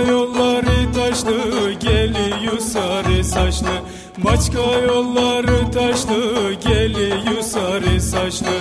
yolları taştı geliyor sarı saçlı. Başka yolları taştı geliyor sarı saçlı.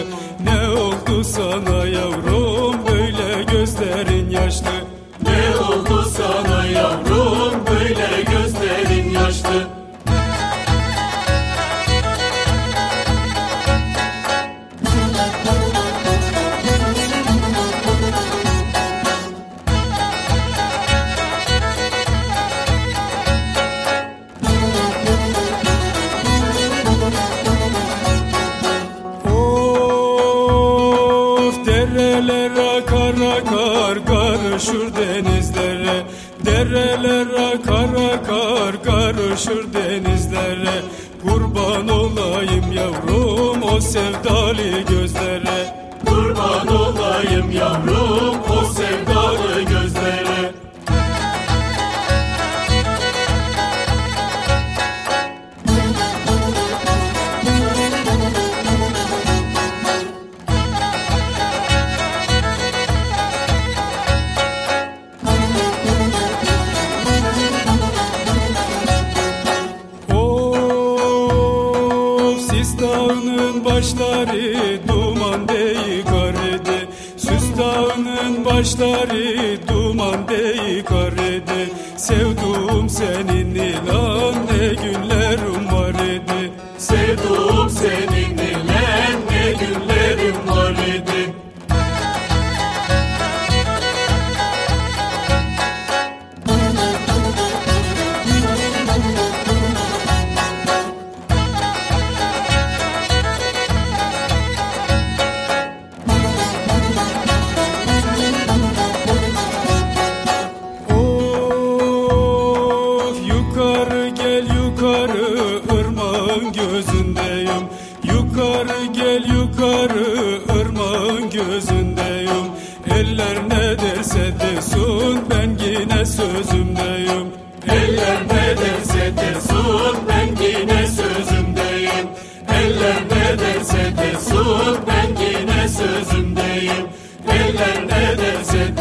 Dereler akar akar karışır denizlere. Dereler akar akar karışır denizlere. Kurban olayım yavrum o sevdalı gözlere. Kurban olayım dağının başları duman deyikar idi Süs dağının başları duman deyikar idi Sevduğum senin ilan yukarı ırmağın gözündeyim. Eller ne derse desin ben yine sözümdeyim. Eller ne derse desin ben yine sözümdeyim. Eller ne derse desin ben yine sözümdeyim. Eller ne derse